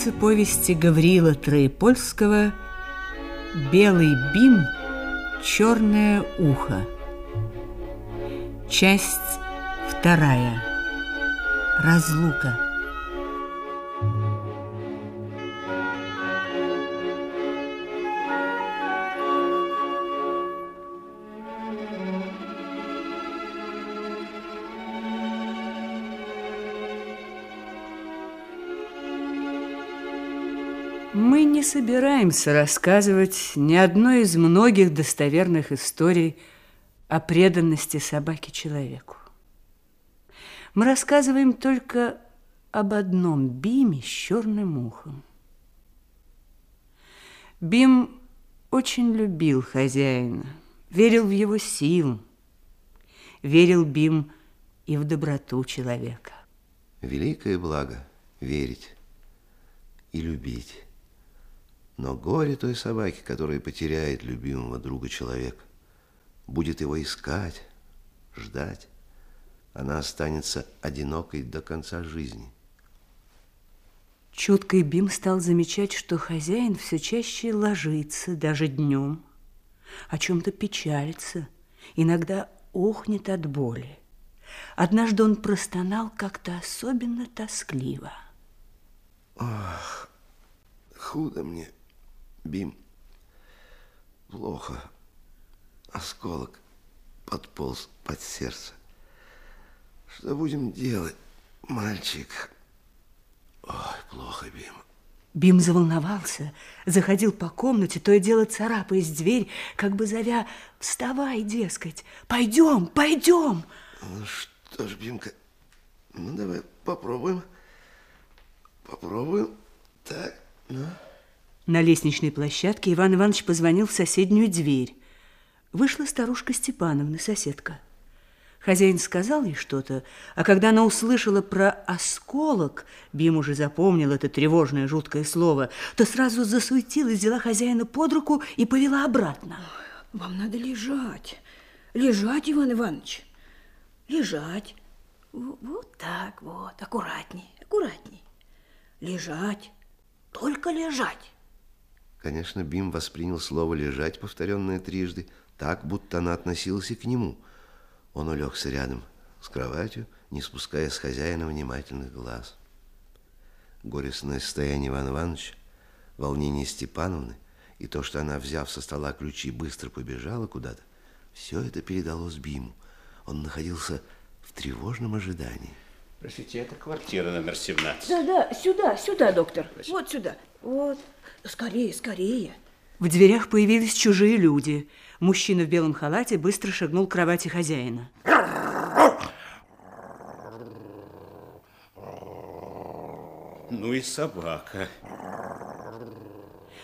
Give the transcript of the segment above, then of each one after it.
страницы повести Гаврила Троепольского «Белый бим, черное ухо». Часть вторая. Разлука. Собираемся рассказывать ни одной из многих достоверных историй о преданности собаки человеку. Мы рассказываем только об одном Биме с черным ухом. Бим очень любил хозяина, верил в его силу, верил Бим и в доброту человека. Великое благо – верить и любить. Но горе той собаки, которая потеряет любимого друга человека, будет его искать, ждать. Она останется одинокой до конца жизни. Чуткий Бим стал замечать, что хозяин все чаще ложится, даже днем, о чем-то печалится, иногда охнет от боли. Однажды он простонал как-то особенно тоскливо. Ах, худо мне, Бим, плохо. Осколок подполз под сердце. Что будем делать, мальчик? Ой, плохо, Бим. Бим заволновался, заходил по комнате, то и дело царапаясь дверь, как бы зовя «Вставай, дескать! Пойдем, пойдем!» Ну что ж, Бимка, ну давай попробуем. Попробуем. Так, ну... На лестничной площадке Иван Иванович позвонил в соседнюю дверь. Вышла старушка Степановна, соседка. Хозяин сказал ей что-то, а когда она услышала про осколок, Бим уже запомнил это тревожное жуткое слово, то сразу засуетилась, взяла хозяина под руку и повела обратно. Вам надо лежать. Лежать, Иван Иванович. Лежать. Вот так вот, аккуратней, аккуратней. Лежать, только лежать. Конечно, Бим воспринял слово «лежать», повторенное трижды, так, будто она относилась и к нему. Он улегся рядом с кроватью, не спуская с хозяина внимательных глаз. Горестное состояние Ивана Ивановича, волнение Степановны и то, что она, взяв со стола ключи, быстро побежала куда-то, все это передалось Биму. Он находился в тревожном ожидании. Простите, это квартира номер 17. Да, да, сюда, сюда, доктор. Спасибо. Вот сюда. Вот. Скорее, скорее. В дверях появились чужие люди. Мужчина в белом халате быстро шагнул к кровати хозяина. Ну и собака.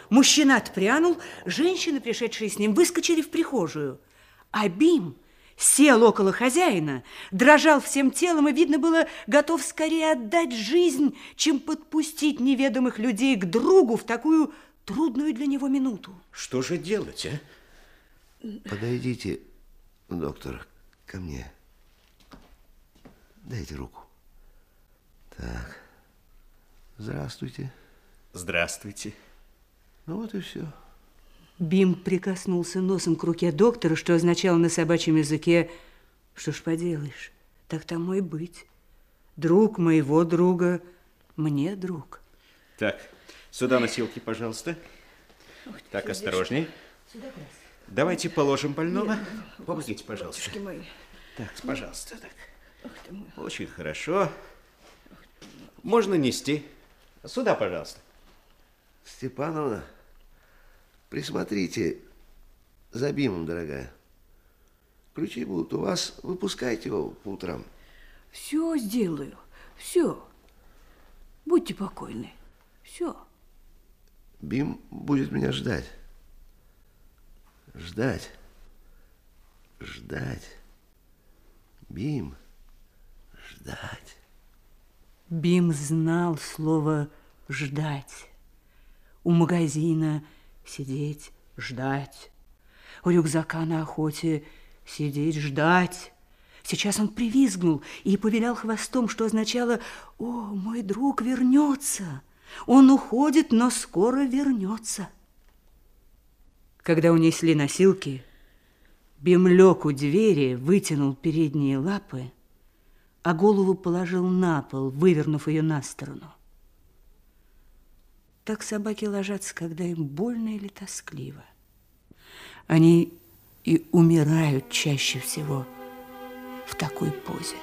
Мужчина отпрянул, женщины, пришедшие с ним, выскочили в прихожую. А Бим сел около хозяина, дрожал всем телом и, видно было, готов скорее отдать жизнь, чем подпустить неведомых людей к другу в такую трудную для него минуту. Что же делать, а? Подойдите, доктор, ко мне. Дайте руку. Так. Здравствуйте. Здравствуйте. Ну вот и все. Бим прикоснулся носом к руке доктора, что означало на собачьем языке, что ж поделаешь, так тому и быть. Друг моего друга, мне друг. Так, сюда носилки, пожалуйста. Ох, так, осторожней. Сюда, Давайте положим больного. Помогите, пожалуйста. мои. Так, пожалуйста. Так. Ох ты мой. Очень хорошо. Можно нести. Сюда, пожалуйста. Степановна, присмотрите за Бимом, дорогая. Ключи будут у вас. Выпускайте его по утрам. Все сделаю. Все. Будьте покойны. Все. Бим будет меня ждать. Ждать. Ждать. Бим. Ждать. Бим знал слово «ждать». У магазина сидеть, ждать. У рюкзака на охоте сидеть, ждать. Сейчас он привизгнул и повилял хвостом, что означало «О, мой друг вернется! Он уходит, но скоро вернется!» Когда унесли носилки, Бим лег у двери, вытянул передние лапы, а голову положил на пол, вывернув ее на сторону. Так собаки ложатся, когда им больно или тоскливо. Они и умирают чаще всего в такой позе.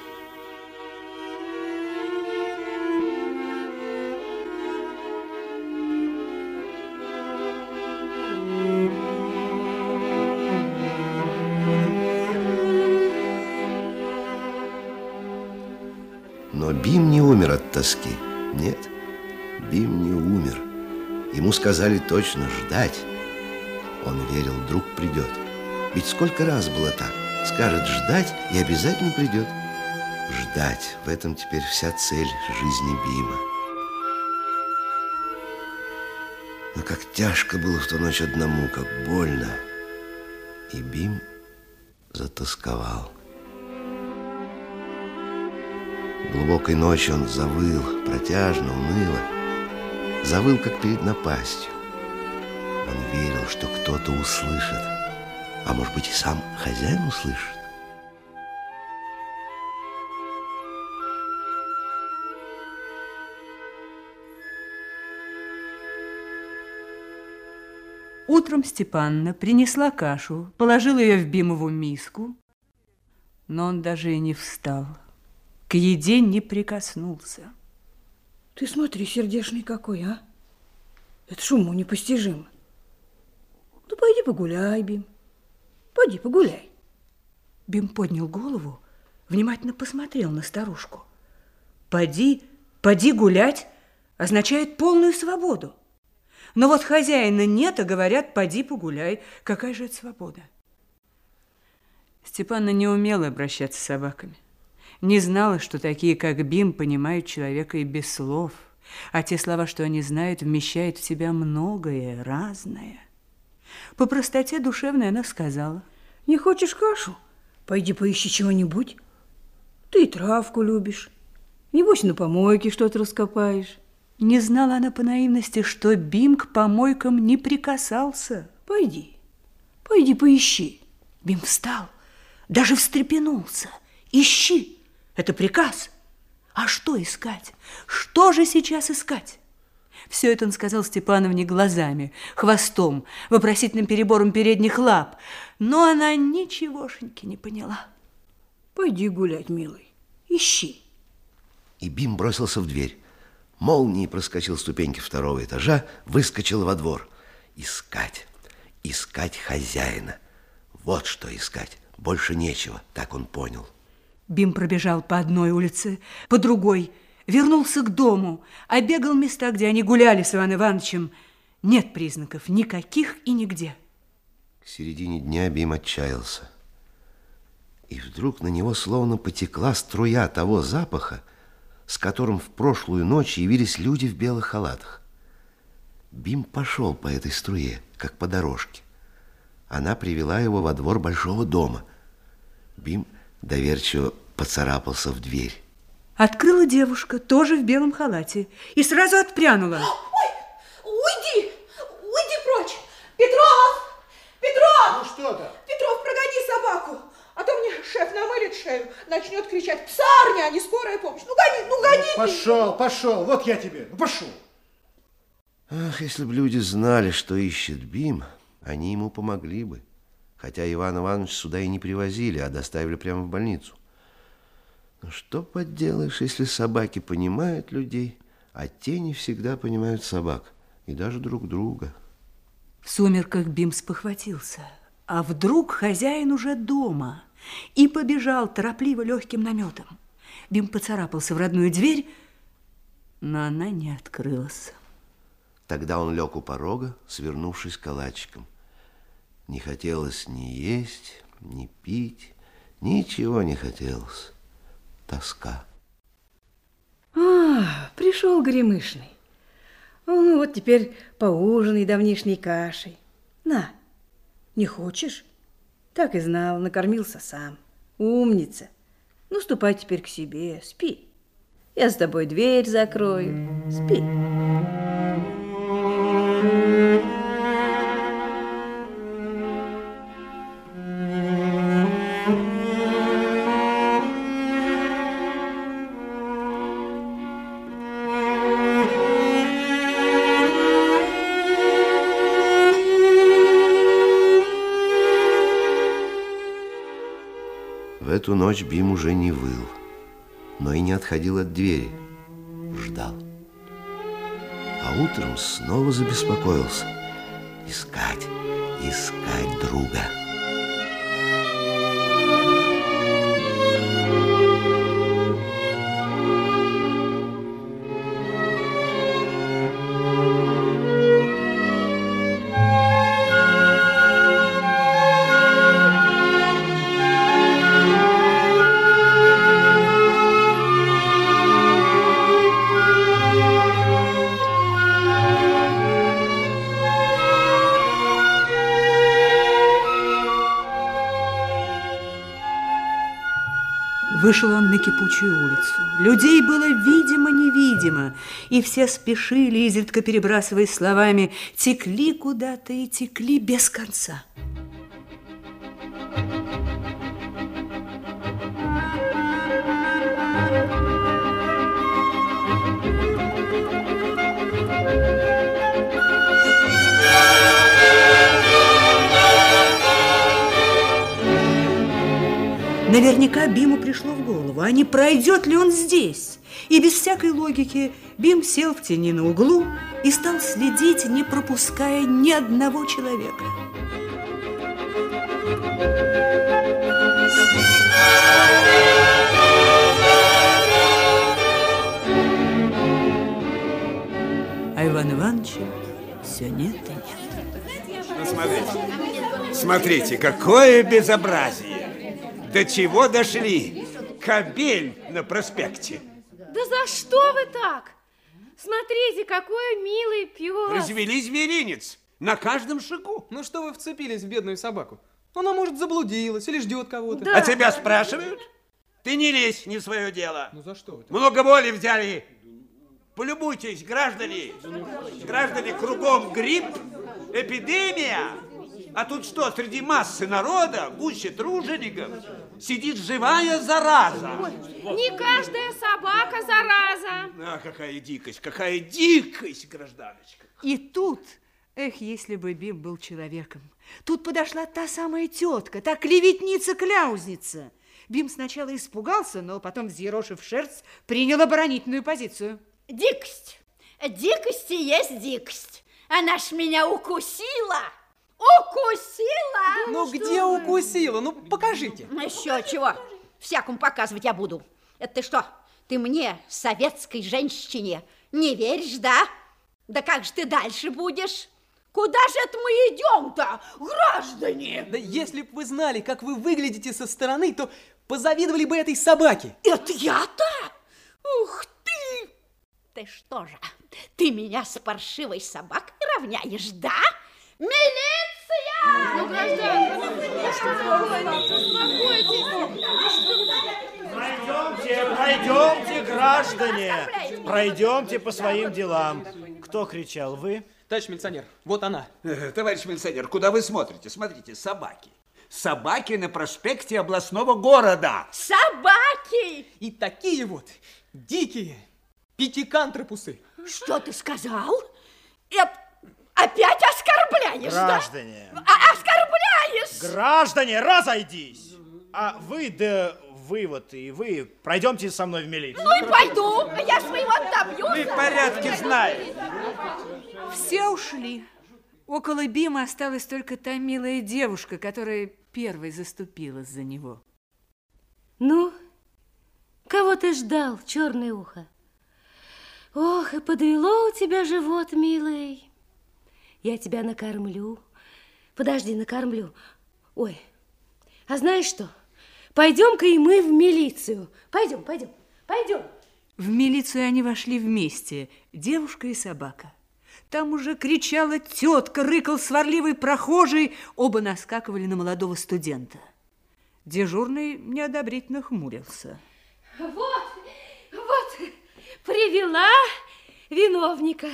Но Бим не умер от тоски. Нет, Бим не умер. Ему сказали точно ждать. Он верил, вдруг придет. Ведь сколько раз было так. Скажет ждать и обязательно придет. Ждать. В этом теперь вся цель жизни Бима. Но как тяжко было в ту ночь одному, как больно. И Бим затасковал. Глубокой ночью он завыл, протяжно, уныло. Завыл, как перед напастью. Он верил, что кто-то услышит, а может быть и сам хозяин услышит. Утром Степанна принесла кашу, положила ее в Бимову миску, но он даже и не встал, к еде не прикоснулся. Ты смотри, сердешный какой, а? Это шуму непостижимо. Ну, пойди погуляй, Бим. Пойди погуляй. Бим поднял голову, внимательно посмотрел на старушку. «Поди, поди гулять» означает полную свободу. Но вот хозяина нет, а говорят, поди погуляй. Какая же это свобода? Степанна не умела обращаться с собаками. Не знала, что такие, как Бим, понимают человека и без слов. А те слова, что они знают, вмещают в себя многое, разное. По простоте душевной она сказала. Не хочешь кашу? Пойди поищи чего-нибудь. Ты травку любишь. Небось, на помойке что-то раскопаешь. Не знала она по наивности, что Бим к помойкам не прикасался. Пойди, пойди поищи. Бим встал, даже встрепенулся. Ищи, это приказ. А что искать? Что же сейчас искать? Все это он сказал Степановне глазами, хвостом, вопросительным перебором передних лап. Но она ничегошеньки не поняла. Пойди гулять, милый, ищи. И Бим бросился в дверь. Молнией проскочил ступеньки второго этажа, выскочил во двор. Искать, искать хозяина. Вот что искать. Больше нечего, так он понял. Бим пробежал по одной улице, по другой, вернулся к дому, обегал места, где они гуляли с Иваном Ивановичем. Нет признаков никаких и нигде. К середине дня Бим отчаялся. И вдруг на него словно потекла струя того запаха, с которым в прошлую ночь явились люди в белых халатах. Бим пошел по этой струе, как по дорожке. Она привела его во двор большого дома. Бим доверчиво поцарапался в дверь. Открыла девушка, тоже в белом халате, и сразу отпрянула. Ой, уйди, уйди прочь. Петров, Петров! Ну что то Петров, прогони собаку, а то мне шеф намылит шею, начнет кричать, псарня, а не скорая помощь. Ну гони, ну гони. ты. Пошел, пошел, вот я тебе, ну пошел. Ах, если бы люди знали, что ищет Бим, они ему помогли бы. Хотя Иван Иванович сюда и не привозили, а доставили прямо в больницу. Но что поделаешь, если собаки понимают людей, а те не всегда понимают собак, и даже друг друга. В сумерках Бим спохватился. А вдруг хозяин уже дома и побежал торопливо легким наметом. Бим поцарапался в родную дверь, но она не открылась. Тогда он лег у порога, свернувшись калачиком. Не хотелось ни есть, ни пить, ничего не хотелось. Тоска. А, пришел Горемышный. Ну вот теперь поужинай давнишней кашей. На, не хочешь? Так и знал, накормился сам. Умница. Ну, ступай теперь к себе, спи. Я с тобой дверь закрою. Спи. В ночь Бим уже не выл, но и не отходил от двери. Ждал. А утром снова забеспокоился. Искать, искать друга. Вышел он на кипучую улицу. Людей было видимо-невидимо, и все спешили, изредка перебрасываясь словами, текли куда-то и текли без конца. Наверняка Биму пришло в голову, а не пройдет ли он здесь? И без всякой логики Бим сел в тени на углу и стал следить, не пропуская ни одного человека. А Иван Ивановича все нет и нет. Ну, смотрите. Смотрите, какое безобразие. До чего дошли? Кобель на проспекте. Да за что вы так? Смотрите, какой милый пес. Развели зверинец на каждом шагу. Ну что вы вцепились в бедную собаку? Она, может, заблудилась или ждет кого-то. Да. А тебя спрашивают? Ты не лезь не в свое дело. Ну за что вы? Много боли взяли. Полюбуйтесь, граждане. Граждане, кругом грипп, эпидемия. А тут что, среди массы народа, гуще тружеников, сидит живая зараза. Не каждая собака зараза. А, какая дикость, какая дикость, гражданочка. И тут, эх, если бы Бим был человеком, тут подошла та самая тетка, та клеветница-кляузница. Бим сначала испугался, но потом, взъерошив шерсть, принял оборонительную позицию. Дикость. Дикости есть дикость. Она ж меня укусила. Укусила. Ну где укусила? Ну покажите. Еще чего? Всякому показывать я буду. Это ты что? Ты мне, советской женщине, не веришь, да? Да как же ты дальше будешь? Куда же это мы идем-то, граждане? Да если бы вы знали, как вы выглядите со стороны, то позавидовали бы этой собаке. Это я-то? Ух ты! Ты что же, ты меня с паршивой собакой равняешь, да? Милиция! Ну, гражданка, успокойтесь. Пройдемте, пройдемте, граждане. Пройдемте по своим делам. Кто кричал? Вы? Товарищ милиционер, вот она. Э, Товарищ милиционер, куда вы смотрите? Смотрите, собаки. Собаки на проспекте областного города. Собаки! И такие вот дикие пятикантропусы. Что ты сказал? И оп- опять оскорбляешь, Граждане. да? А- оскорбляешь! Граждане, разойдись. А вы, да вы вот и вы, пройдемте со мной в милицию. Ну и пойду, я своего добьюсь. Мы в порядке знаем. Все ушли. Около Бима осталась только та милая девушка, которая первой заступилась за него. Ну, кого ты ждал, черное ухо? Ох, и подвело у тебя живот, милый. Я тебя накормлю. Подожди, накормлю. Ой, а знаешь что? Пойдем-ка и мы в милицию. Пойдем, пойдем, пойдем. В милицию они вошли вместе, девушка и собака. Там уже кричала тетка, рыкал сварливый прохожий, оба наскакивали на молодого студента. Дежурный неодобрительно хмурился. Вот, вот, привела виновника.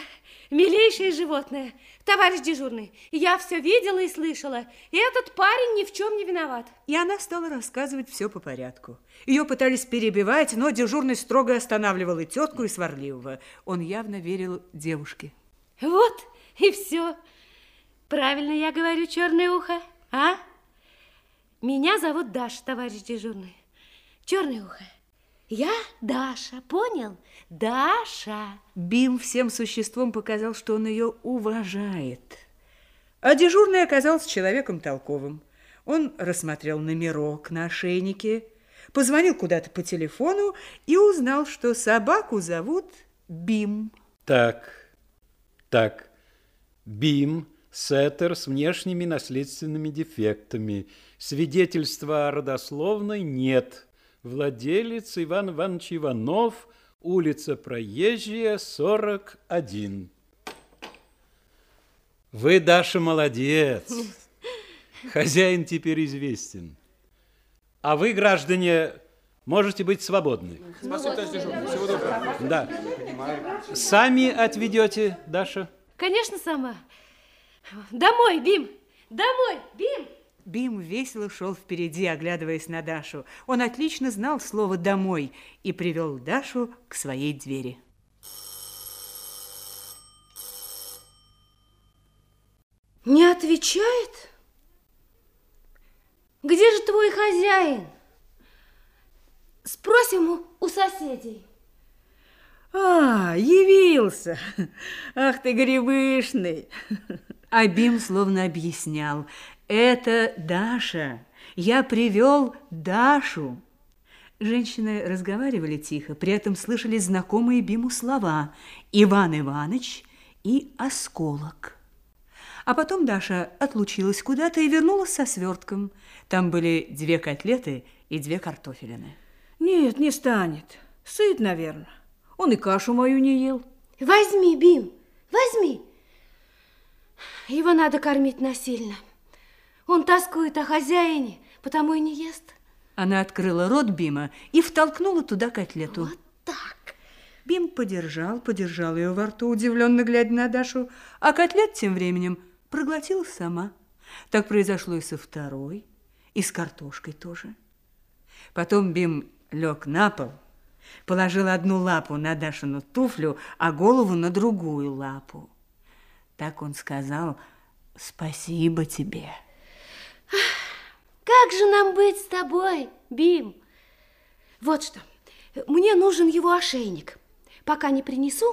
Милейшее животное. Товарищ дежурный, я все видела и слышала. И этот парень ни в чем не виноват. И она стала рассказывать все по порядку. Ее пытались перебивать, но дежурный строго останавливал и тетку, и сварливого. Он явно верил девушке. Вот и все. Правильно я говорю, черное ухо, а? Меня зовут Даша, товарищ дежурный. Черное ухо. Я Даша, понял? Даша. Бим всем существом показал, что он ее уважает. А дежурный оказался человеком толковым. Он рассмотрел номерок на ошейнике, позвонил куда-то по телефону и узнал, что собаку зовут Бим. Так, так, Бим, сеттер с внешними наследственными дефектами. Свидетельства о родословной нет. Владелец Иван Иванович Иванов, улица Проезжая, 41. Вы, Даша, молодец. Хозяин теперь известен. А вы, граждане, можете быть свободны. Спасибо, товарищ дежурный. Всего доброго. Да. Сами отведете, Даша? Конечно, сама. Домой, Бим! Домой, Бим! Бим весело шел впереди, оглядываясь на Дашу. Он отлично знал слово «домой» и привел Дашу к своей двери. Не отвечает? Где же твой хозяин? Спросим у, соседей. А, явился. Ах ты грибышный. А Бим словно объяснял. Это Даша. Я привел Дашу. Женщины разговаривали тихо, при этом слышали знакомые Биму слова «Иван Иваныч» и «Осколок». А потом Даша отлучилась куда-то и вернулась со свертком. Там были две котлеты и две картофелины. Нет, не станет. Сыт, наверное. Он и кашу мою не ел. Возьми, Бим, возьми. Его надо кормить насильно. Он тоскует о хозяине, потому и не ест. Она открыла рот Бима и втолкнула туда котлету. Вот так. Бим подержал, подержал ее во рту, удивленно глядя на Дашу, а котлет тем временем проглотила сама. Так произошло и со второй, и с картошкой тоже. Потом Бим лег на пол, положил одну лапу на Дашину туфлю, а голову на другую лапу. Так он сказал «Спасибо тебе». Как же нам быть с тобой, Бим? Вот что, мне нужен его ошейник. Пока не принесу,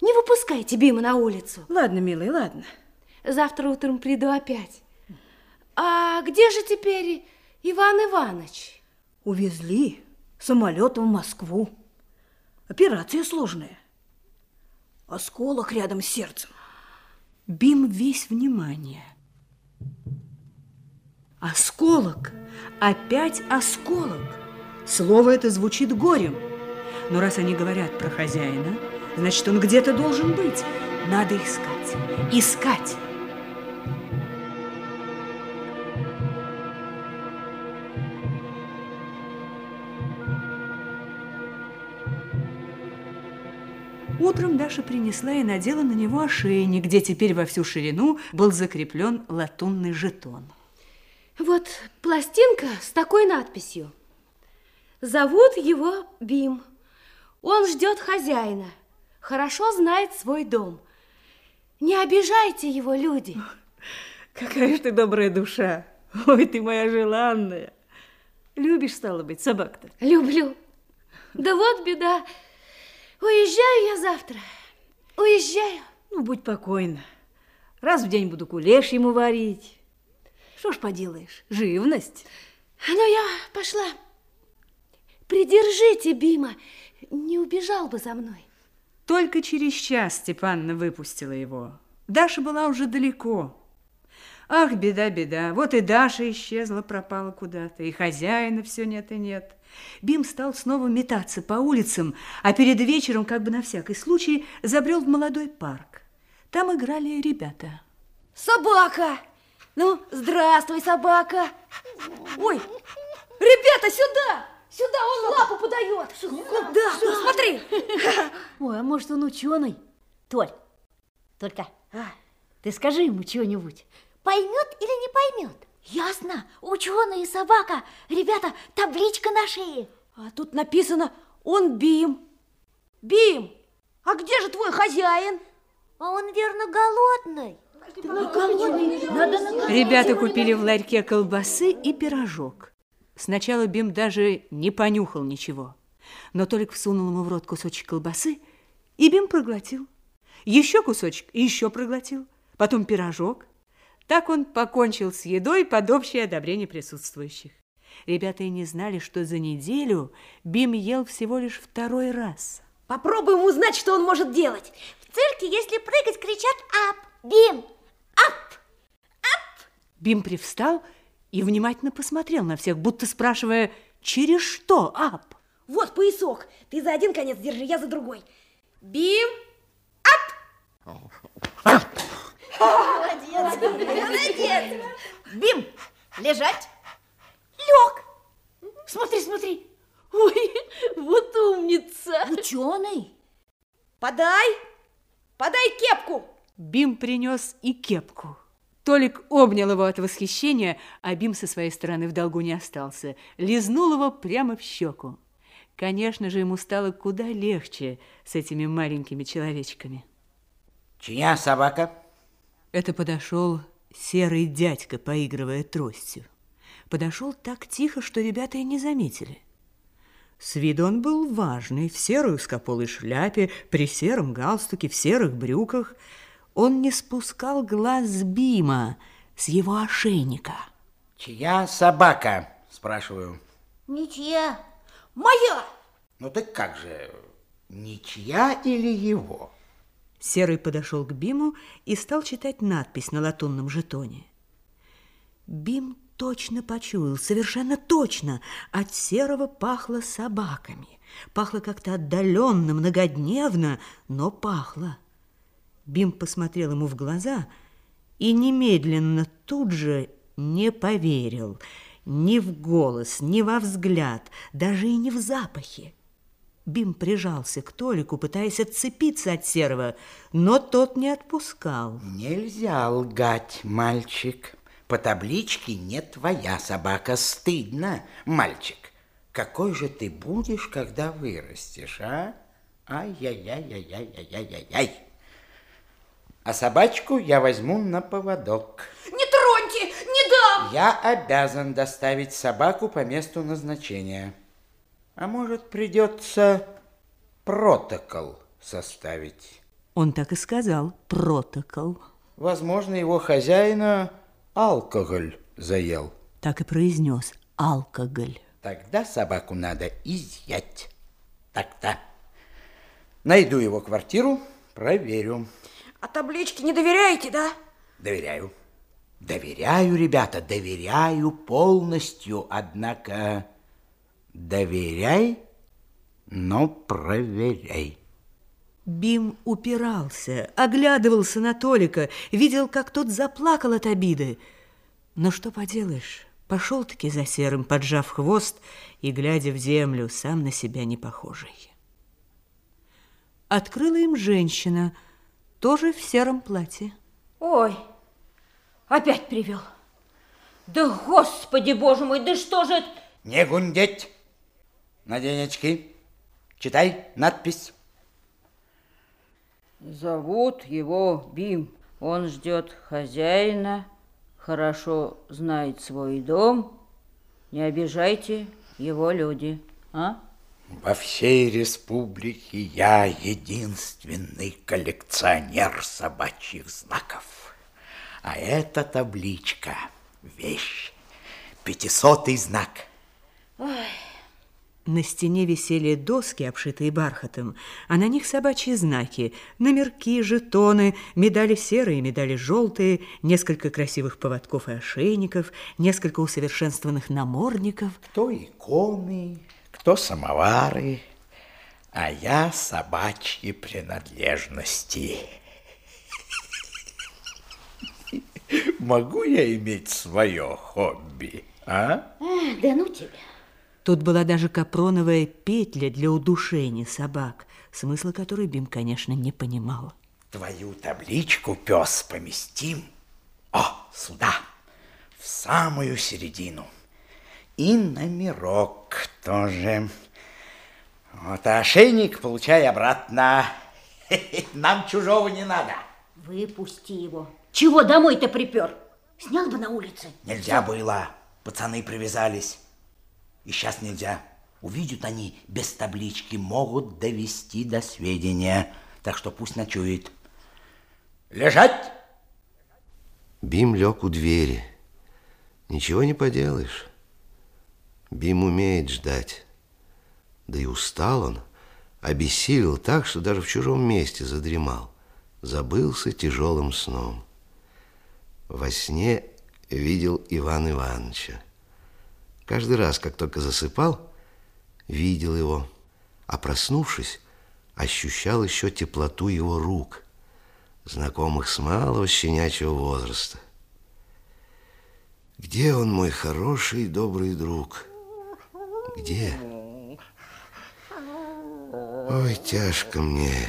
не выпускайте Бима на улицу. Ладно, милый, ладно. Завтра утром приду опять. А где же теперь Иван Иванович? Увезли самолетом в Москву. Операция сложная. Осколок рядом с сердцем. Бим весь внимание. Осколок. Опять осколок. Слово это звучит горем. Но раз они говорят про хозяина, значит, он где-то должен быть. Надо искать. Искать. Утром Даша принесла и надела на него ошейник, где теперь во всю ширину был закреплен латунный жетон. Вот пластинка с такой надписью. Зовут его Бим. Он ждет хозяина. Хорошо знает свой дом. Не обижайте его, люди. Какая ж ты добрая душа. Ой, ты моя желанная. Любишь, стало быть, собак-то? Люблю. Да вот беда. Уезжаю я завтра. Уезжаю. Ну, будь покойна. Раз в день буду кулеш ему варить. Что ж поделаешь, живность. Ну, я пошла. Придержите Бима, не убежал бы за мной. Только через час Степанна выпустила его. Даша была уже далеко. Ах, беда, беда, вот и Даша исчезла, пропала куда-то, и хозяина все нет и нет. Бим стал снова метаться по улицам, а перед вечером, как бы на всякий случай, забрел в молодой парк. Там играли ребята. Собака! Ну, здравствуй, собака! Ой, Ребята, сюда! Сюда он лапу подает. Куда? Что? Смотри. Ой, а может он ученый? Толь, только а? ты скажи ему чего-нибудь. Поймет или не поймет? Ясно, ученый и собака. Ребята, табличка на шее. А тут написано «Он Бим». Бим, а где же твой хозяин? А он, верно, голодный. Ребята купили в ларьке колбасы и пирожок. Сначала Бим даже не понюхал ничего. Но Толик всунул ему в рот кусочек колбасы, и Бим проглотил. Еще кусочек и еще проглотил. Потом пирожок. Так он покончил с едой под общее одобрение присутствующих. Ребята и не знали, что за неделю Бим ел всего лишь второй раз. Попробуем узнать, что он может делать. В цирке, если прыгать, кричат «Ап!» Бим! Ап! Ап! Бим привстал и внимательно посмотрел на всех, будто спрашивая, через что ап? Вот поясок. Ты за один конец держи, я за другой. Бим! Ап! Молодец! Молодец! Бим, лежать! Лег! Смотри, смотри! Ой, вот умница! Ученый! Подай! Подай кепку! Бим принес и кепку. Толик обнял его от восхищения, а Бим со своей стороны в долгу не остался. Лизнул его прямо в щеку. Конечно же, ему стало куда легче с этими маленькими человечками. Чья собака? Это подошел серый дядька, поигрывая тростью. Подошел так тихо, что ребята и не заметили. С виду он был важный, в серой узкополой шляпе, при сером галстуке, в серых брюках. Он не спускал глаз с Бима, с его ошейника. Чья собака, спрашиваю? Ничья. Моя! Ну так как же, ничья или его? Серый подошел к Биму и стал читать надпись на латунном жетоне. Бим точно почуял, совершенно точно. От серого пахло собаками. Пахло как-то отдаленно, многодневно, но пахло. Бим посмотрел ему в глаза и немедленно тут же не поверил ни в голос, ни во взгляд, даже и не в запахе. Бим прижался к Толику, пытаясь отцепиться от Серого, но тот не отпускал. Нельзя лгать, мальчик. По табличке не твоя собака. Стыдно, мальчик. Какой же ты будешь, когда вырастешь, а? Ай-яй-яй-яй-яй-яй-яй-яй. А собачку я возьму на поводок. Не троньте, не дам! Я обязан доставить собаку по месту назначения. А может, придется протокол составить. Он так и сказал, протокол. Возможно, его хозяина алкоголь заел. Так и произнес, алкоголь. Тогда собаку надо изъять. Так-то. Найду его квартиру, проверю. А таблички не доверяете, да? Доверяю. Доверяю, ребята, доверяю полностью, однако доверяй, но проверяй. Бим упирался, оглядывался на Толика, видел, как тот заплакал от обиды. Но что поделаешь, пошел-таки за серым, поджав хвост и, глядя в землю, сам на себя не похожий. Открыла им женщина, тоже в сером платье. Ой, опять привел. Да, господи, боже мой, да что же это? Не гундеть. Надень очки. Читай надпись. Зовут его Бим. Он ждет хозяина, хорошо знает свой дом. Не обижайте его люди, а? Во всей республике я единственный коллекционер собачьих знаков. А эта табличка – вещь, пятисотый знак. Ой. На стене висели доски, обшитые бархатом, а на них собачьи знаки, номерки, жетоны, медали серые, медали желтые, несколько красивых поводков и ошейников, несколько усовершенствованных намордников. Кто иконы, кто самовары, а я собачьи принадлежности. Могу я иметь свое хобби? А? Эх, да ну тебя. Тут была даже капроновая петля для удушения собак, смысла которой Бим, конечно, не понимал. Твою табличку, пес, поместим. О, сюда, в самую середину. И номерок тоже. Вот, а ошейник получай обратно. Нам чужого не надо. Выпусти его. Чего домой-то припер? Снял бы на улице. Нельзя было. Пацаны привязались. И сейчас нельзя. Увидят они без таблички, могут довести до сведения. Так что пусть ночует. Лежать! Бим лег у двери. Ничего не поделаешь. Бим умеет ждать. Да и устал он, обессилел так, что даже в чужом месте задремал. Забылся тяжелым сном. Во сне видел Ивана Ивановича. Каждый раз, как только засыпал, видел его, а проснувшись, ощущал еще теплоту его рук, знакомых с малого щенячьего возраста. Где он, мой хороший и добрый друг? Где? Ой, тяжко мне,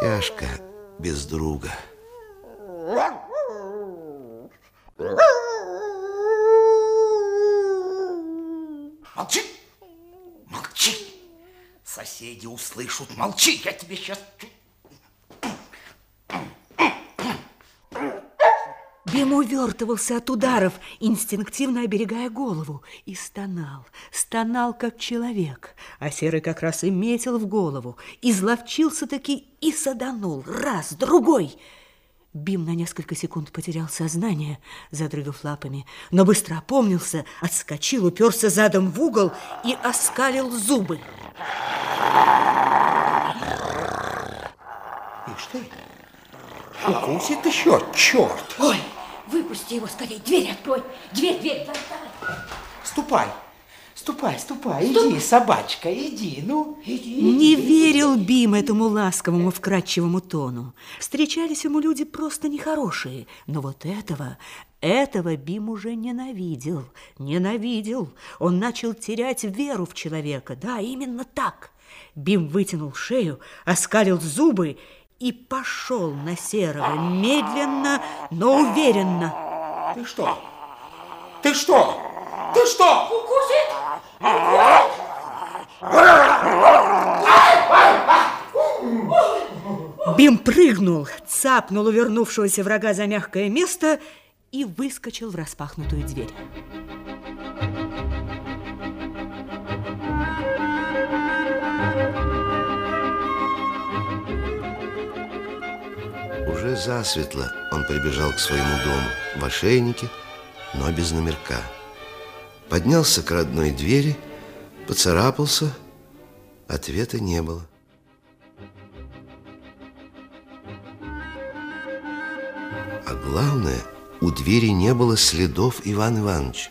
тяжко без друга. Молчи! Молчи! Соседи услышат. Молчи, я тебе сейчас... Бим увертывался от ударов, инстинктивно оберегая голову, и стонал, стонал, как человек. А Серый как раз и метил в голову, изловчился-таки и саданул. Раз, другой. Бим на несколько секунд потерял сознание, задрыгав лапами, но быстро опомнился, отскочил, уперся задом в угол и оскалил зубы. Ишь ты, укусит еще, черт! Ой, выпусти его скорее, дверь открой. Дверь, дверь, давай, давай. Ступай, ступай, ступай, иди, собачка, иди, ну, иди. Не верил Бим этому ласковому, вкрадчивому тону. Встречались ему люди просто нехорошие, но вот этого, этого Бим уже ненавидел, ненавидел. Он начал терять веру в человека, да, именно так. Бим вытянул шею, оскалил зубы и пошел на Серого медленно, но уверенно. Ты что? Ты что? Ты что? Укусит? Бим прыгнул, цапнул увернувшегося врага за мягкое место и выскочил в распахнутую дверь. Уже засветло он прибежал к своему дому в ошейнике, но без номерка. Поднялся к родной двери, поцарапался, ответа не было. А главное, у двери не было следов Ивана Ивановича.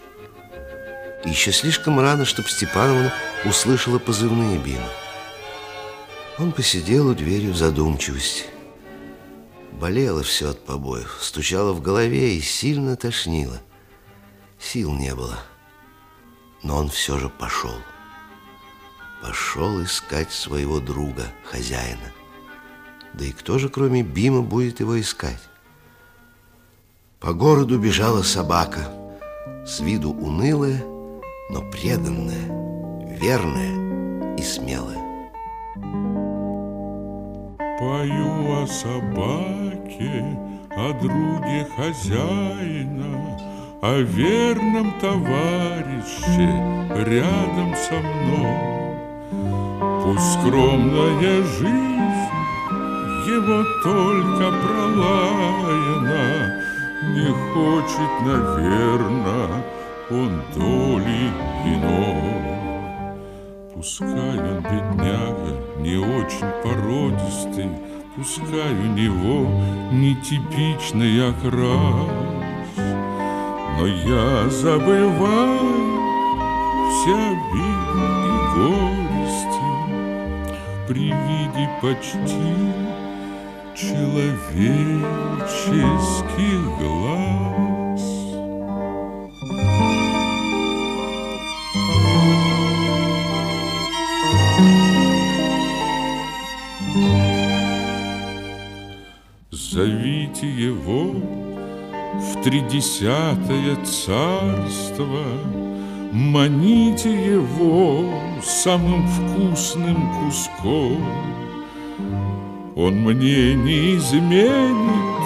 Еще слишком рано, чтобы Степановна услышала позывные Бима. Он посидел у двери в задумчивости. Болело все от побоев, стучало в голове и сильно тошнило. Сил не было, но он все же пошел. Пошел искать своего друга, хозяина. Да и кто же, кроме Бима, будет его искать? По городу бежала собака, с виду унылая, но преданная, верная и смелая. Пою о собаке, о друге хозяина, О верном товарище рядом со мной. Пусть скромная жизнь его только пролаяна, Не хочет, наверно, он доли Пускай он, бедняга, не очень породистый, Пускай у него нетипичный окрас, Но я забываю все обиды и горести При виде почти человеческих глаз. Его в тридесятое царство, маните его самым вкусным куском. Он мне не изменит,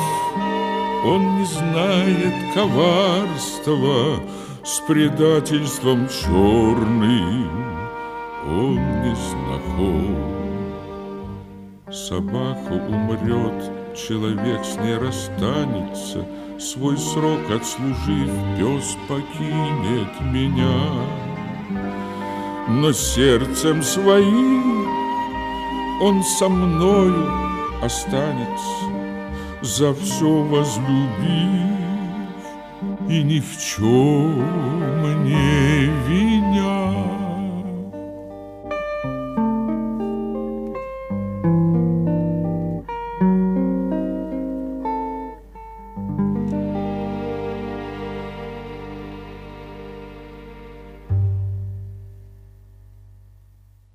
он не знает коварства, с предательством черным он не знаком. Собака умрет, человек с ней расстанется, Свой срок отслужив, пес покинет меня. Но сердцем своим он со мною останется, За все возлюбив и ни в чем не винит.